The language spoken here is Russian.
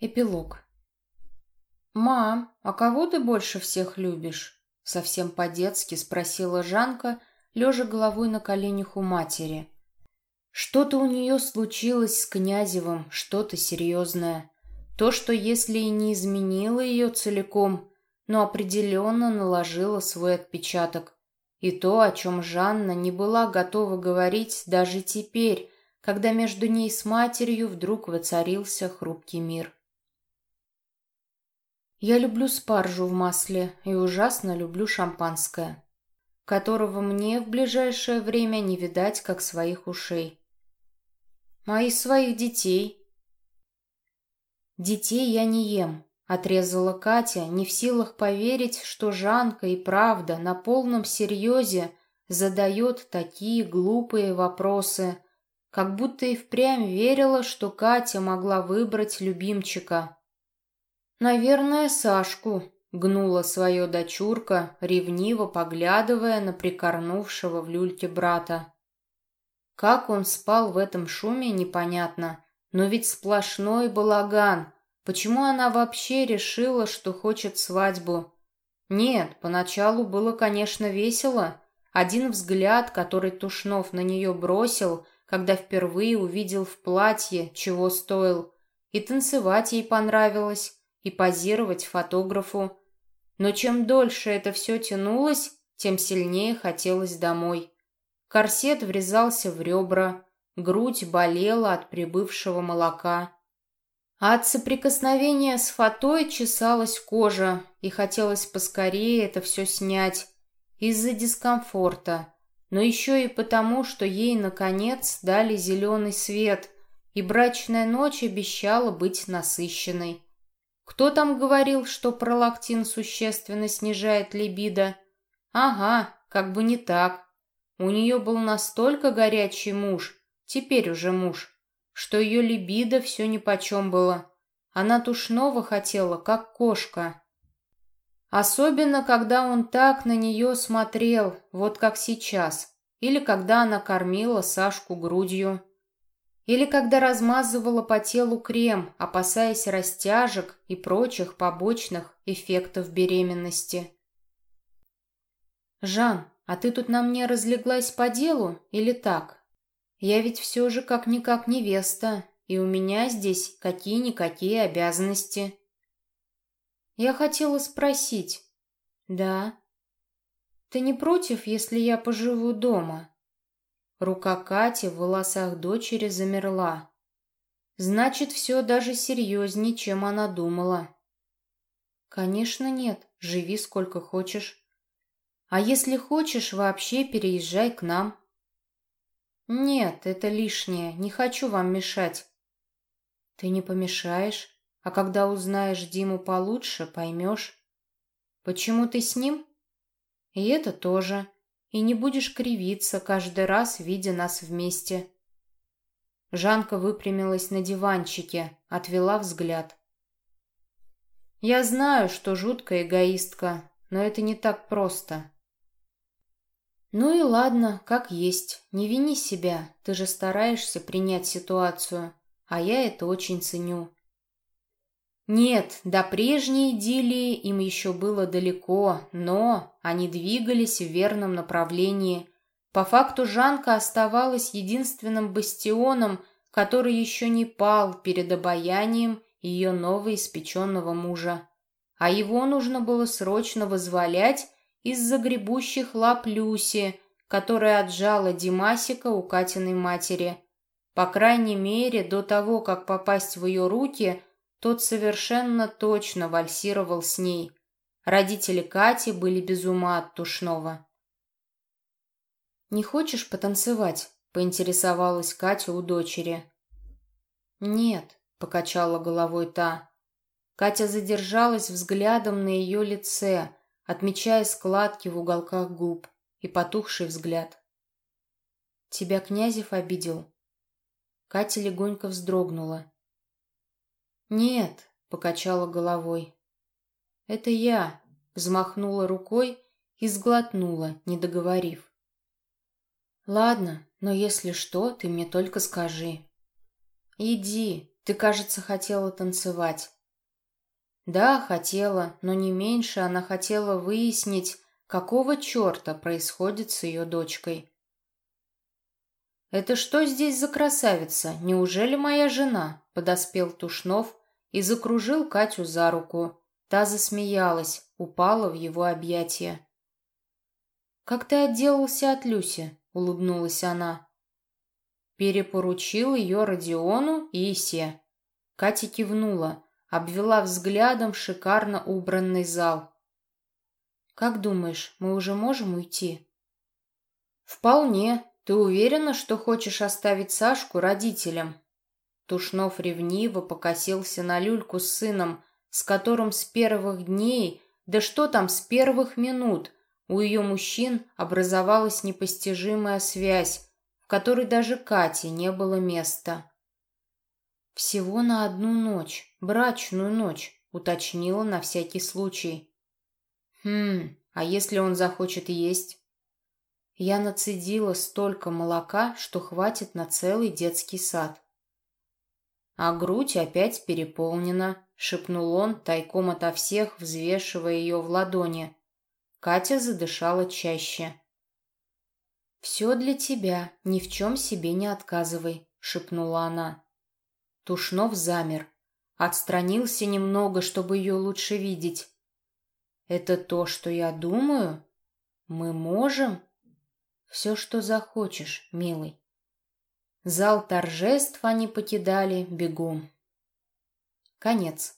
Эпилог. «Мам, а кого ты больше всех любишь?» Совсем по-детски спросила Жанка, лежа головой на коленях у матери. Что-то у нее случилось с Князевым, что-то серьезное. То, что если и не изменило ее целиком, но определенно наложило свой отпечаток. И то, о чем Жанна не была готова говорить даже теперь, когда между ней с матерью вдруг воцарился хрупкий мир. Я люблю спаржу в масле и ужасно люблю шампанское, которого мне в ближайшее время не видать, как своих ушей. Мои своих детей. Детей я не ем, отрезала Катя, не в силах поверить, что Жанка и правда на полном серьезе задает такие глупые вопросы, как будто и впрямь верила, что Катя могла выбрать любимчика. «Наверное, Сашку», — гнула свое дочурка, ревниво поглядывая на прикорнувшего в люльке брата. Как он спал в этом шуме, непонятно, но ведь сплошной балаган. Почему она вообще решила, что хочет свадьбу? Нет, поначалу было, конечно, весело. Один взгляд, который Тушнов на нее бросил — когда впервые увидел в платье, чего стоил. И танцевать ей понравилось, и позировать фотографу. Но чем дольше это все тянулось, тем сильнее хотелось домой. Корсет врезался в ребра, грудь болела от прибывшего молока. А от соприкосновения с фатой чесалась кожа, и хотелось поскорее это все снять из-за дискомфорта но еще и потому, что ей, наконец, дали зеленый свет, и брачная ночь обещала быть насыщенной. Кто там говорил, что пролактин существенно снижает либидо? Ага, как бы не так. У нее был настолько горячий муж, теперь уже муж, что ее либидо все нипочем было. Она тушного хотела, как кошка. Особенно, когда он так на нее смотрел, вот как сейчас. Или когда она кормила Сашку грудью. Или когда размазывала по телу крем, опасаясь растяжек и прочих побочных эффектов беременности. «Жан, а ты тут на мне разлеглась по делу или так? Я ведь все же как-никак невеста, и у меня здесь какие-никакие обязанности». Я хотела спросить. Да. Ты не против, если я поживу дома? Рука Кати в волосах дочери замерла. Значит, все даже серьезнее, чем она думала. Конечно, нет. Живи сколько хочешь. А если хочешь, вообще переезжай к нам. Нет, это лишнее. Не хочу вам мешать. Ты не помешаешь? А когда узнаешь Диму получше, поймешь. Почему ты с ним? И это тоже. И не будешь кривиться каждый раз, видя нас вместе. Жанка выпрямилась на диванчике, отвела взгляд. Я знаю, что жуткая эгоистка, но это не так просто. Ну и ладно, как есть. Не вини себя, ты же стараешься принять ситуацию, а я это очень ценю. Нет, до прежней идиллии им еще было далеко, но они двигались в верном направлении. По факту Жанка оставалась единственным бастионом, который еще не пал перед обаянием ее новоиспеченного мужа. А его нужно было срочно возволять из-за гребущих лап Люси, которая отжала Димасика у Катиной матери. По крайней мере, до того, как попасть в ее руки – тот совершенно точно вальсировал с ней. Родители Кати были без ума от Тушного. «Не хочешь потанцевать?» — поинтересовалась Катя у дочери. «Нет», — покачала головой та. Катя задержалась взглядом на ее лице, отмечая складки в уголках губ и потухший взгляд. «Тебя Князев обидел?» Катя легонько вздрогнула. «Нет», — покачала головой. «Это я», — взмахнула рукой и сглотнула, не договорив. «Ладно, но если что, ты мне только скажи». «Иди», Ты, кажется, хотела танцевать. Да, хотела, но не меньше она хотела выяснить, какого черта происходит с ее дочкой. «Это что здесь за красавица? Неужели моя жена?» — подоспел Тушнов и закружил Катю за руку. Та засмеялась, упала в его объятия. «Как ты отделался от Люси?» — улыбнулась она. Перепоручил ее Родиону и Исе. Катя кивнула, обвела взглядом шикарно убранный зал. «Как думаешь, мы уже можем уйти?» «Вполне. Ты уверена, что хочешь оставить Сашку родителям?» Тушнов ревниво покосился на люльку с сыном, с которым с первых дней, да что там, с первых минут, у ее мужчин образовалась непостижимая связь, в которой даже Кате не было места. «Всего на одну ночь, брачную ночь», — уточнила на всякий случай. «Хм, а если он захочет есть?» Я нацедила столько молока, что хватит на целый детский сад. А грудь опять переполнена, шепнул он, тайком ото всех, взвешивая ее в ладони. Катя задышала чаще. «Все для тебя, ни в чем себе не отказывай», — шепнула она. Тушнов замер, отстранился немного, чтобы ее лучше видеть. «Это то, что я думаю? Мы можем?» «Все, что захочешь, милый». Зал торжеств они покидали бегом. Конец.